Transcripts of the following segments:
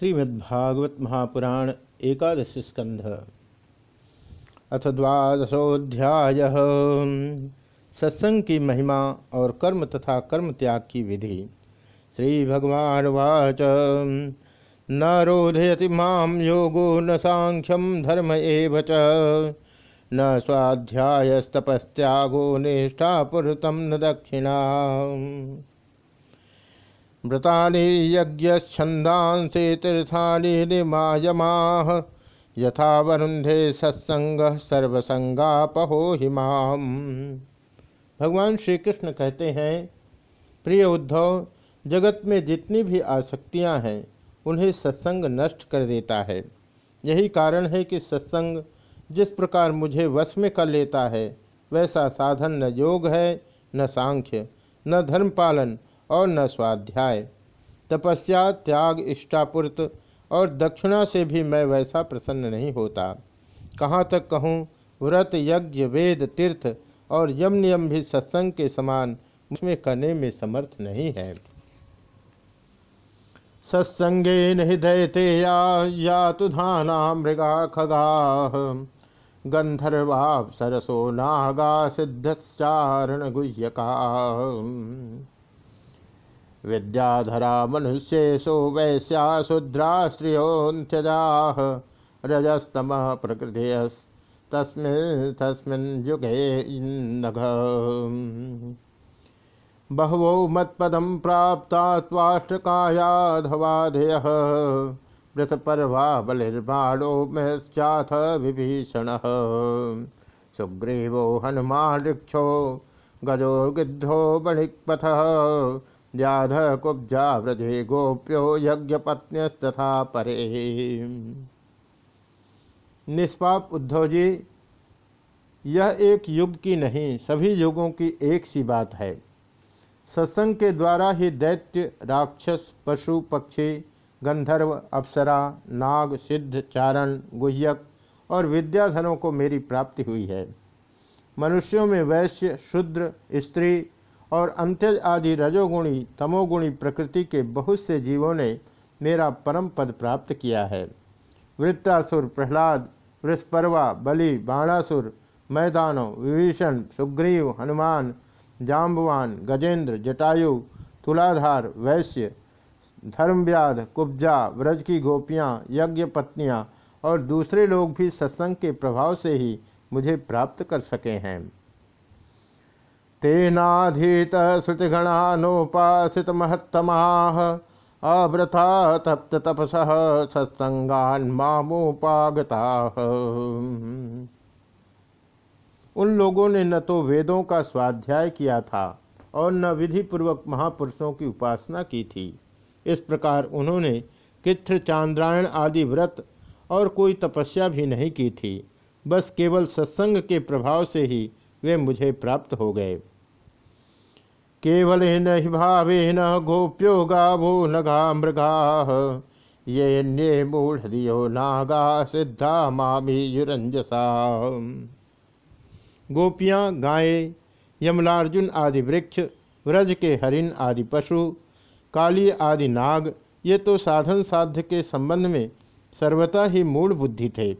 श्रीमद्भागवत महापुराण एकादश स्कंध अथ द्वादशोध्याय सत्संग की महिमा और कर्म तथा कर्म त्याग की विधि। श्री भगवान वाच। न रोधयति माम योगो न सांख्यम धर्म एव च। न स्वाध्यायस्तपस्त्यागो निष्ठापुरतम न दक्षिणा व्रतानि यज्ञछन्दांसि तीर्थानि निमायमाः। यथा वरुंधे सत्संग सर्वसंगापहो हिमाम भगवान श्री कृष्ण कहते हैं, प्रिय उद्धव, जगत में जितनी भी आसक्तियाँ हैं, उन्हें सत्संग नष्ट कर देता है। यही कारण है कि सत्संग जिस प्रकार मुझे वश में कर लेता है, वैसा साधन न योग है, न सांख्य, न धर्म पालन और न स्वाध्याय। तपस्या त्याग इष्टापुर्त और दक्षिणा से भी मैं वैसा प्रसन्न नहीं होता। कहाँ तक कहूँ व्रत यज्ञ वेद तीर्थ और यम नियम भी सत्संग के समान उसमें करने में समर्थ नहीं है। सत्संगे हृदयते या, या तुधाना मृगा खगा। गंधर्वा सरसो नागा सिद्धचारण गुह्यका विद्याधरा मनुष्येशो वैश्या शूद्रा श्रियोन्त्यजाः रजस्तम प्रकृति तस्मिन् तस्मिन् युगे नघ बहवो मत्पदं प्राप्ता त्वाष्टकायाधवाधयः वृतपर्वा बलिर्बाणो मश्चाथ विभीषणः। सुग्रीवो हनुमानृक्षो गजो गिद्धो बणिक्पथः व्याध कुब्जा व्रजे गोप्यो यज्ञपत्न्यस्तथा परे। निष्पाप उद्धव जी, यह एक युग की नहीं, सभी युगों की एक सी बात है। सत्संग के द्वारा ही दैत्य, राक्षस, पशु, पक्षी, गंधर्व, अप्सरा, नाग, सिद्ध, चारण, गुह्यक और विद्याधनों को मेरी प्राप्ति हुई है। मनुष्यों में वैश्य, शूद्र, स्त्री और अंत्यज आदि रजोगुणी, तमोगुणी प्रकृति के बहुत से जीवों ने मेरा परम पद प्राप्त किया है। वृत्तासुर प्रहलाद, वृषपर्वा, बलि, बाणासुर, मैदानों, विभीषण, सुग्रीव, हनुमान जाम्बवान गजेंद्र, जटायु, तुलाधार, वैश्य, धर्मव्याध, कुब्जा, व्रज की गोपियाँ, यज्ञ पत्नियाँ और दूसरे लोग भी सत्संग के प्रभाव से ही मुझे प्राप्त कर सके हैं। तेनाधीत श्रुतिगणानोपासित महत्तमा अव्रथा तप्त तपस सत्संगान मामोपागता। उन लोगों ने न तो वेदों का स्वाध्याय किया था और न विधि पूर्वक महापुरुषों की उपासना की थी। इस प्रकार उन्होंने कित्र चांद्रायण आदि व्रत और कोई तपस्या भी नहीं की थी, बस केवल सत्संग के प्रभाव से ही वे मुझे प्राप्त हो गए। केवल हि भावेन गोप्यो गावो नगा मृगा। ये न्ये मूढ़ नागा सिद्धा मामी युरंजसा। गोपियाँ, गायें, यमलार्जुन आदि वृक्ष, व्रज के हरिण आदि पशु, काली आदि नाग, ये तो साधन साध्य के संबंध में सर्वथा ही मूल बुद्धि थे।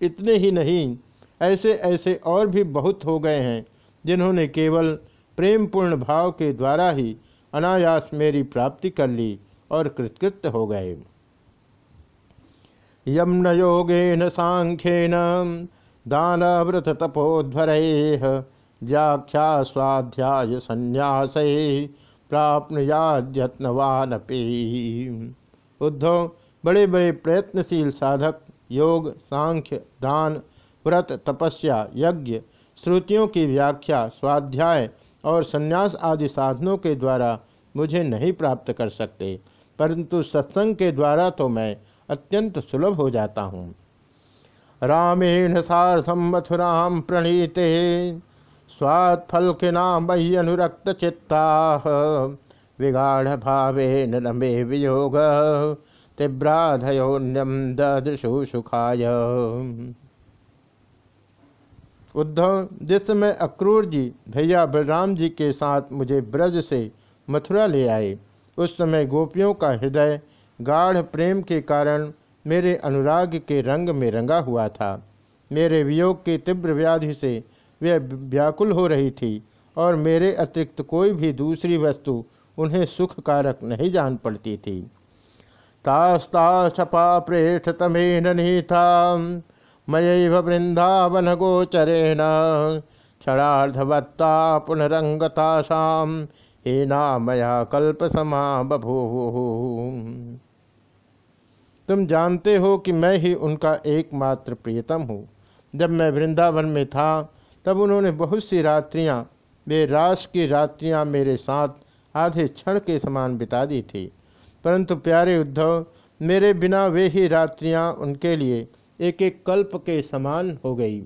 इतने ही नहीं, ऐसे ऐसे और भी बहुत हो गए हैं, जिन्होंने केवल प्रेम पूर्ण भाव के द्वारा ही अनायास मेरी प्राप्ति कर ली और कृतकृत हो गए। यम न योगेन सांख्यन दान व्रत तपोध्वर व्याख्या स्वाध्याय संन्यास प्राप्नुयाद्यत्नवान उद्धव बड़े बड़े प्रयत्नशील साधक, योग, सांख्य, दान, व्रत, तपस्या, यज्ञ, श्रुतियों की व्याख्या, स्वाध्याय और संन्यास आदि साधनों के द्वारा मुझे नहीं प्राप्त कर सकते, परंतु सत्संग के द्वारा तो मैं अत्यंत सुलभ हो जाता हूँ। रामेण सार्थम मथुराम प्रणीते स्वाद फल के नाम अनुरक्त चित्ता, विगाढ़ भावे नमे वियोग तीव्राधयोन्यम ददृशु सुखाय। उद्धव, जिस समय अक्रूर जी, भैया बलराम जी के साथ मुझे ब्रज से मथुरा ले आए, उस समय गोपियों का हृदय गाढ़ प्रेम के कारण मेरे अनुराग के रंग में रंगा हुआ था। मेरे वियोग की तीव्र व्याधि से वह व्याकुल हो रही थी और मेरे अतिरिक्त कोई भी दूसरी वस्तु उन्हें सुख कारक नहीं जान पड़ती थी। तास्ता छपा प्रेठ तमेन नीता मय वृंदावन गोचरेण क्षणार्धवत्ता पुनरंगता शाम हे मया कल्प समा तुम जानते हो कि मैं ही उनका एकमात्र प्रियतम हूँ। जब मैं वृंदावन में था, तब उन्होंने बहुत सी रात्रियाँ, वे रास की रात्रियाँ मेरे साथ आधे क्षण के समान बिता दी थी। परंतु प्यारे उद्धव, मेरे बिना वे ही रात्रियाँ उनके लिए एक एक कल्प के समान हो गई।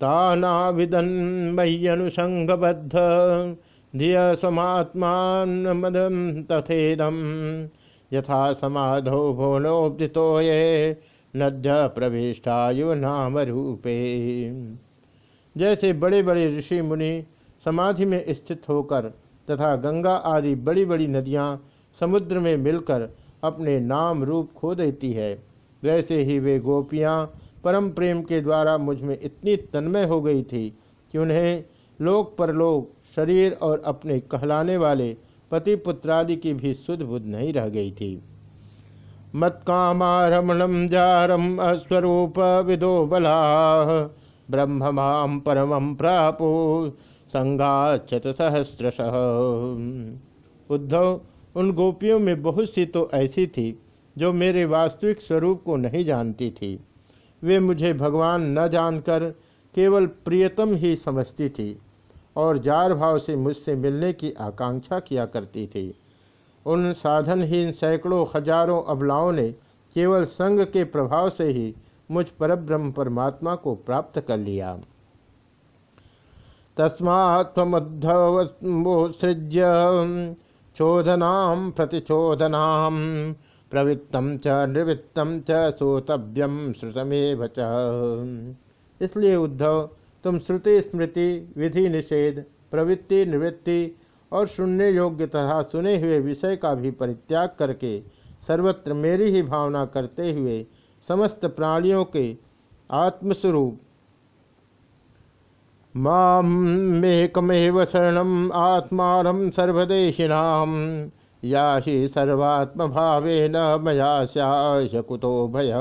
ताना विदन मय्यनुसंगबद्ध धिय समात्मान मदम तथेदम यथा समाधो भुवनोब्दितो ये नद्य प्रविष्टायु नाम रूपे जैसे बड़े बड़े ऋषि मुनि समाधि में स्थित होकर तथा गंगा आदि बड़ी बड़ी नदियाँ समुद्र में मिलकर अपने नाम रूप खो देती है वैसे ही वे गोपियाँ परम प्रेम के द्वारा मुझमें इतनी तन्मय हो गई थी कि उन्हें लोक परलोक शरीर और अपने कहलाने वाले पति पुत्रादि की भी सुध बुध नहीं रह गई थी। मत्कामारमणम जारम अस्वरूप विदो बला ब्रह्म माम परम प्रापो संगाचत सहस्रश। उद्धव, उन गोपियों में बहुत सी तो ऐसी थी जो मेरे वास्तविक स्वरूप को नहीं जानती थी। वे मुझे भगवान न जानकर केवल प्रियतम ही समझती थी और जार भाव से मुझसे मिलने की आकांक्षा किया करती थी। उन साधनहीन सैकड़ों हज़ारों अबलाओं ने केवल संग के प्रभाव से ही मुझ परब्रह्म परमात्मा को प्राप्त कर लिया। तस्मात्मुद्धवसृज्य चोदना प्रतिचोदना प्रवृत्तम च निवृत्तम च सोतव्यम श्रुतमेव च। इसलिए उद्धव, तुम श्रुति, स्मृति, विधि निषेध, प्रवृत्ति, निवृत्ति और सुनने योग्य तथा सुने हुए विषय का भी परित्याग करके सर्वत्र मेरी ही भावना करते हुए समस्त प्राणियों के आत्मस्वरूप मामेकमेव शरण आत्मा सर्वदेशिनाम या ही सर्वात्म भावे न मया कुतो भय।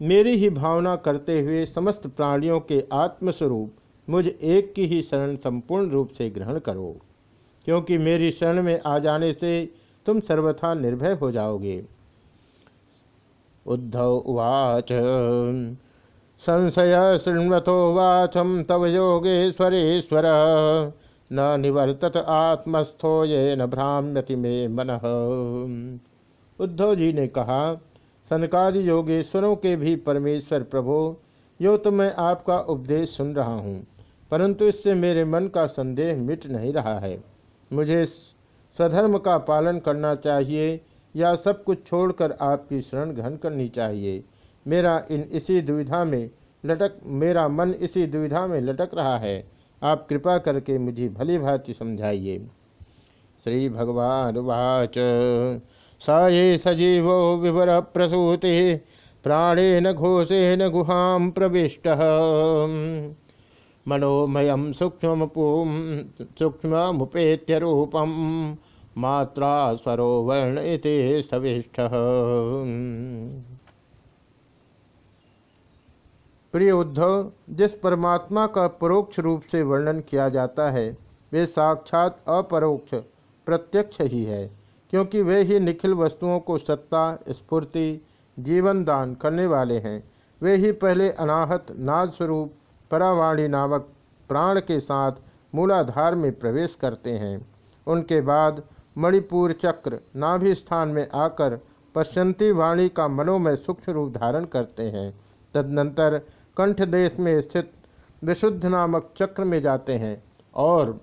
मेरी ही भावना करते हुए समस्त प्राणियों के आत्मस्वरूप मुझ एक की ही शरण संपूर्ण रूप से ग्रहण करो, क्योंकि मेरी शरण में आ जाने से तुम सर्वथा निर्भय हो जाओगे। उद्धव उवाच, संशय शृण्वतो वाचम तव योगेश्वरेश्वर। न निवर्तत आत्मस्थो ये न भ्राम्यति में मन। उद्धव जी ने कहा, सनकादि योगेश्वरों के भी परमेश्वर प्रभो, यो तो मैं आपका उपदेश सुन रहा हूँ, परंतु इससे मेरे मन का संदेह मिट नहीं रहा है। मुझे स्वधर्म का पालन करना चाहिए या सब कुछ छोड़कर आपकी शरण ग्रहण करनी चाहिए। मेरा इन इसी दुविधा में लटक, मेरा मन इसी दुविधा में लटक रहा है। आप कृपा करके मुझे भली भांति समझाइए। श्री भगवान वाच। स ये सजीवो विवर प्रसूति, प्राणेन घोषेन गुहां प्रविष्ट। मनोमय सूक्ष्म सूक्ष्मुपेत्य रूपम मात्रा स्वरो वर्ण सविष्ठ प्रिय उद्धव, जिस परमात्मा का परोक्ष रूप से वर्णन किया जाता है, वे साक्षात अपरोक्ष, प्रत्यक्ष ही है, क्योंकि वे ही निखिल वस्तुओं को सत्ता, स्फूर्ति, जीवन दान करने वाले हैं। वे ही पहले अनाहत नाद स्वरूप परावाणी नामक प्राण के साथ मूलाधार में प्रवेश करते हैं। उनके बाद मणिपुर चक्र नाभि स्थान में आकर पश्चंती वाणी का मनोमय सूक्ष्म रूप धारण करते हैं। तदनंतर कंठ देश में स्थित विशुद्ध नामक चक्र में जाते हैं और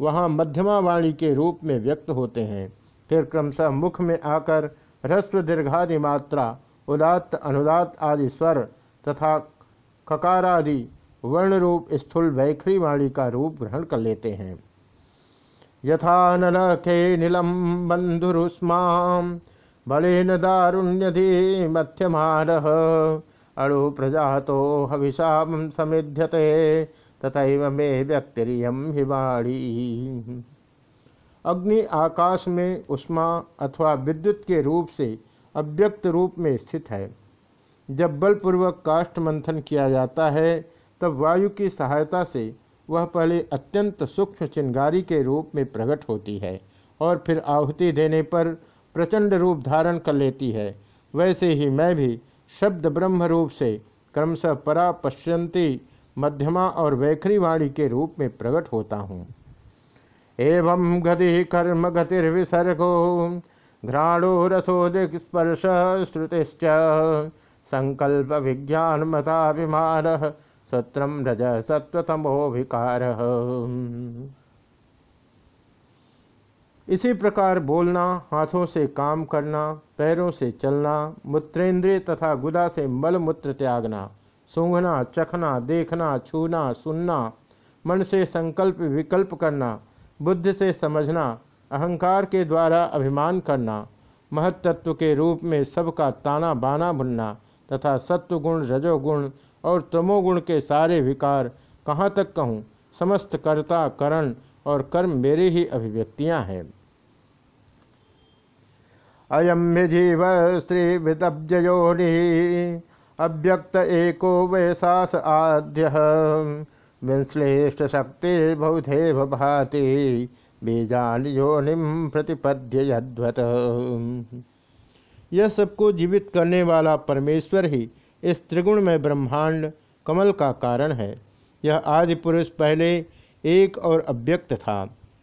वहाँ मध्यमा वाणी के रूप में व्यक्त होते हैं। फिर क्रमशः मुख में आकर ह्रस्व दीर्घादि मात्रा, उदात्त अनुदात आदि स्वर तथा ककारादि वर्ण रूप स्थूल वैखरी वाणी का रूप ग्रहण कर लेते हैं। यथा नलखे नीलम बंधुरुष्मा, बलेन दारुण्यधि मध्यमान अणु प्रजा तो हविषा समिध्यते तथा मे व्यक्तिरियम हिवाड़ी अग्नि आकाश में उष्मा अथवा विद्युत के रूप से अव्यक्त रूप में स्थित है। जब बलपूर्वक काष्ठ मंथन किया जाता है, तब वायु की सहायता से वह पहले अत्यंत सूक्ष्म चिंगारी के रूप में प्रकट होती है और फिर आहुति देने पर प्रचंड रूप धारण कर लेती है। वैसे ही मैं भी शब्द ब्रह्म रूप से क्रमशः परा पश्यंती मध्यमा और वैखरी वाणी के रूप में प्रकट होता हूँ। एवं गति कर्म गतिर्विसर्गो, घ्राणो रसो स्पर्श श्रुतिश्च संकल्प विज्ञान मताभिमान सत्रम रज सत्वतमोभिकार इसी प्रकार बोलना, हाथों से काम करना पैरों से चलना, मूत्रेंद्रिय तथा गुदा से मल मूत्र त्यागना, सूंघना, चखना, देखना, छूना, सुनना, मन से संकल्प विकल्प करना, बुद्ध से समझना, अहंकार के द्वारा अभिमान करना महत्त्व के रूप में सबका ताना बाना बुनना तथा सत्वगुण, रजोगुण और तमोगुण के सारे विकार कहाँ तक कहूँ, समस्त कर्ता, करण और कर्म मेरे ही अभिव्यक्तियाँ हैं। अयम जीव स्त्री विदब्जयोनि अव्यक्त एको वैसास आद्य। विश्लेष्ट शक्ति बहुधेव भाति। बीजान योनिम प्रतिपद्य यद्वत यह सबको जीवित करने वाला परमेश्वर ही इस त्रिगुण में ब्रह्मांड कमल का कारण है। यह आदि पुरुष पहले एक और अव्यक्त था।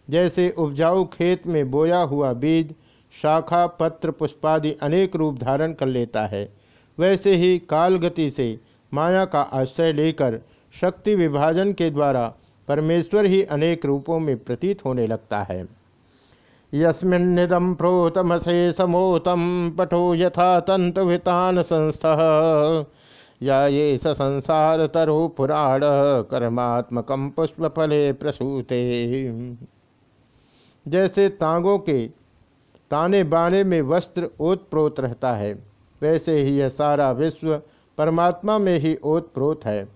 जैसे उपजाऊ खेत में बोया हुआ बीज शाखा पत्र पुष्पादि अनेक रूप धारण कर लेता है। वैसे ही काल गति से माया का आश्रय लेकर शक्ति विभाजन के द्वारा परमेश्वर ही अनेक रूपों में प्रतीत होने लगता है। यस्मिन्निदं प्रोतमसे समोतम पठो यथा तंतुतान संस्थ या ये स संसार तरु पुराण कर्मात्मक पुष्पफले प्रसूते। जैसे तांगों के ताने बाने में वस्त्र ओतप्रोत रहता है। वैसे ही यह सारा विश्व परमात्मा में ही ओतप्रोत है।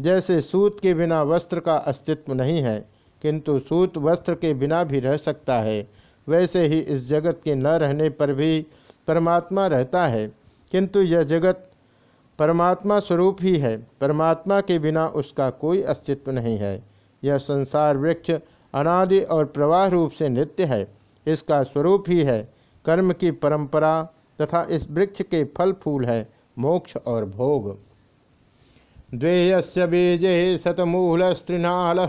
जैसे सूत के बिना वस्त्र का अस्तित्व नहीं है, किंतु सूत वस्त्र के बिना भी रह सकता है। वैसे ही इस जगत के न रहने पर भी परमात्मा रहता है। किंतु यह जगत परमात्मा स्वरूप ही है। परमात्मा के बिना उसका कोई अस्तित्व नहीं है। यह संसार वृक्ष अनादि और प्रवाह रूप से नित्य है। इसका स्वरूप ही है। कर्म की परंपरा तथा इस वृक्ष के फल फूल है, मोक्ष और भोग। द्वेयस्य बीजे शतमूल स्त्रिनाल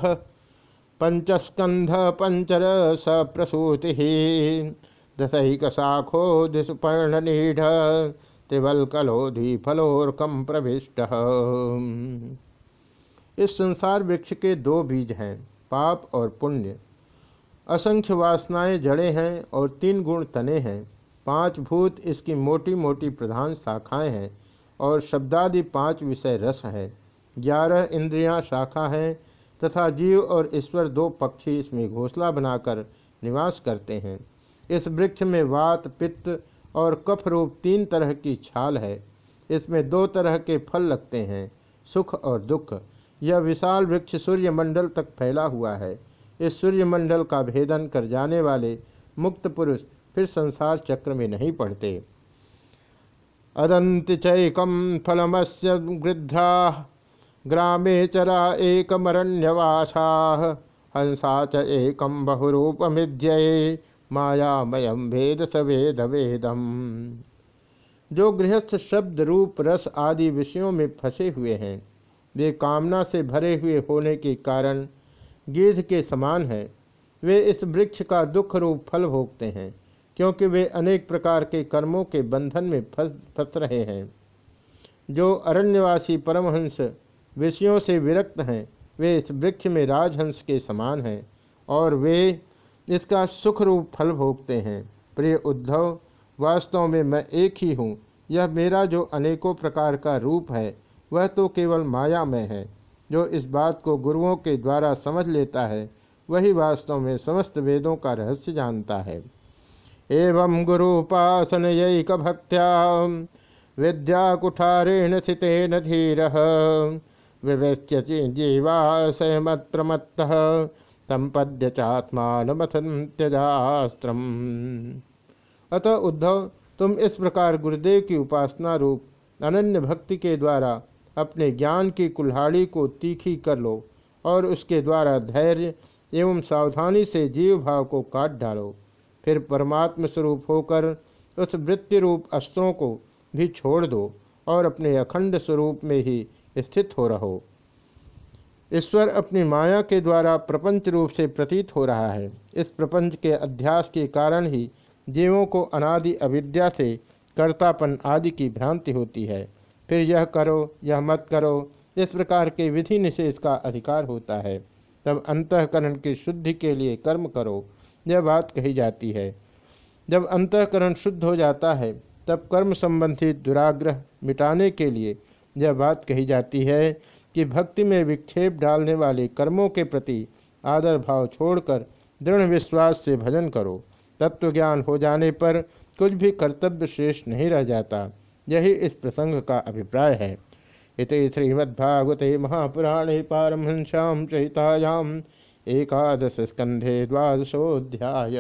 पंचस्कंध पंचर सप्रसूति। दशक शाखो दिशुपर्णनीढ़ त्रिवलकलोधि फलोरकम प्रविष्ट। इस संसार वृक्ष के दो बीज हैं, पाप और पुण्य। असंख्य वासनाएँ जड़े हैं और तीन गुण तने हैं। पाँच भूत इसकी मोटी मोटी प्रधान शाखाएँ हैं और शब्दादि पाँच विषय रस है। ग्यारह इंद्रियाँ शाखा हैं तथा जीव और ईश्वर दो पक्षी इसमें घोंसला बनाकर निवास करते हैं। इस वृक्ष में वात, पित्त और कफ रूप तीन तरह की छाल है। इसमें दो तरह के फल लगते हैं, सुख और दुख। यह विशाल वृक्ष सूर्यमंडल तक फैला हुआ है। इस सूर्यमंडल का भेदन कर जाने वाले मुक्त पुरुष फिर संसार चक्र में नहीं पड़ते। अदंत चैकम फलमस्य गृध्रा, ग्रामे चरा एक एकमरण्यवासा, हंसा च एकम बहुरूपमिद्य मायामयम भेद सवेद वेदम जो गृहस्थ शब्द रूप रस आदि विषयों में फंसे हुए हैं, वे कामना से भरे हुए होने के कारण गिद्ध के समान हैं। वे इस वृक्ष का दुख रूप फल भोगते हैं, क्योंकि वे अनेक प्रकार के कर्मों के बंधन में फंस फंस रहे हैं। जो अरण्यवासी परमहंस विषयों से विरक्त हैं, वे इस वृक्ष में राजहंस के समान हैं और वे इसका सुख रूप फल भोगते हैं। प्रिय उद्धव, वास्तव में मैं एक ही हूँ। यह मेरा जो अनेकों प्रकार का रूप है, वह तो केवल माया में है। जो इस बात को गुरुओं के द्वारा समझ लेता है, वही वास्तव में समस्त वेदों का रहस्य जानता है। एवं गुरुपासनयक भक्त्या विद्या कुठारेण स्थितेन धीर विवेच्य जीवाशयमत प्रमत्त संपद्य चात्मान त्यजास्त्रम अतः उद्धव, तुम इस प्रकार गुरुदेव की उपासना रूप अनन्य भक्ति के द्वारा अपने ज्ञान की कुल्हाड़ी को तीखी कर लो और उसके द्वारा धैर्य एवं सावधानी से जीव भाव को काट डालो। फिर परमात्म स्वरूप होकर उस वृत्ति रूप अस्त्रों को भी छोड़ दो और अपने अखंड स्वरूप में ही स्थित हो रहो। ईश्वर अपनी माया के द्वारा प्रपंच रूप से प्रतीत हो रहा है। इस प्रपंच के अध्यास के कारण ही जीवों को अनादि अविद्या से कर्तापन आदि की भ्रांति होती है। फिर यह करो, यह मत करो। इस प्रकार के विधि निषेध का अधिकार होता है। तब अंतकरण की शुद्धि के लिए कर्म करो, यह बात कही जाती है। जब अंतकरण शुद्ध हो जाता है, तब कर्म संबंधी दुराग्रह मिटाने के लिए यह बात कही जाती है कि भक्ति में विक्षेप डालने वाले कर्मों के प्रति आदर भाव छोड़कर दृढ़ विश्वास से भजन करो। तत्व ज्ञान हो जाने पर कुछ भी कर्तव्य शेष नहीं रह जाता। यही इस प्रसंग का अभिप्राय है। इत श्रीमद्भागवते महापुराणे पारमहंस्याम चहितायाम एकादश स्कंधे द्वादशोध्याय